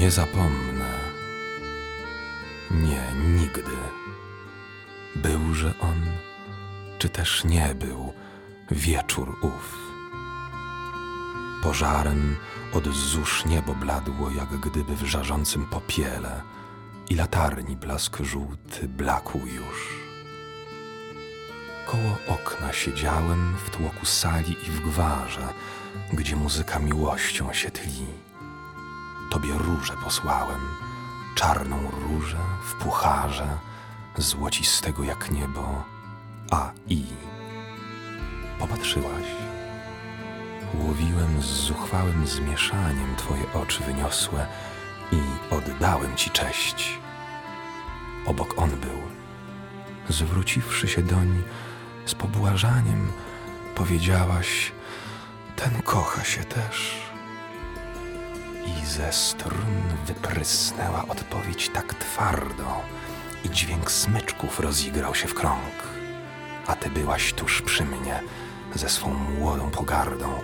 Nie zapomnę. Nie, nigdy. Byłże on, czy też nie był, wieczór ów. Pożarem od zórz niebo bladło, jak gdyby w żarzącym popiele i latarni blask żółty blakł już. Koło okna siedziałem w tłoku sali i w gwarze, gdzie muzyka miłością się tli. Tobie różę posłałem, czarną różę w pucharze, złocistego jak niebo, a i. Popatrzyłaś. Łowiłem z zuchwałym zmieszaniem twoje oczy wyniosłe i oddałem ci cześć. Obok on był. Zwróciwszy się doń z pobłażaniem, powiedziałaś: Ten kocha się też. I ze strun wyprysnęła odpowiedź tak twardo, i dźwięk smyczków rozigrał się w krąg. A ty byłaś tuż przy mnie, ze swą młodą pogardą,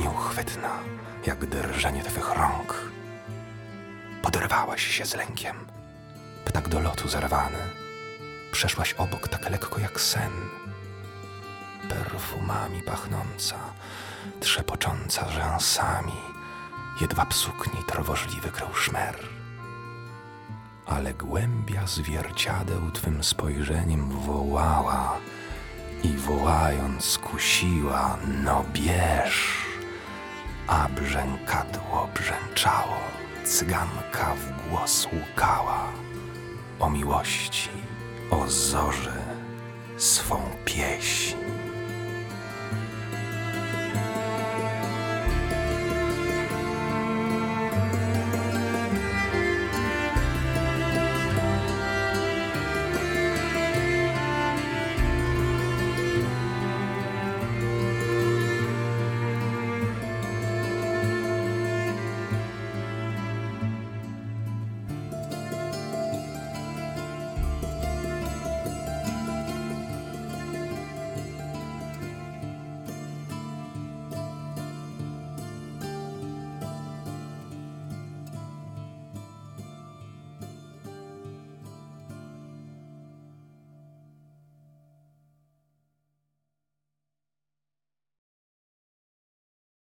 nieuchwytna, jak drżenie twych rąk. Poderwałaś się z lękiem, ptak do lotu zerwany. Przeszłaś obok tak lekko jak sen, perfumami pachnąca, trzepocząca rzęsami, jedwab sukni trwożliwy krył szmer. Ale głębia zwierciadeł twym spojrzeniem wołała i wołając kusiła, no bierz. A brzękadło brzęczało, cyganka w głos łukała o miłości, o zorzy swą pieśń.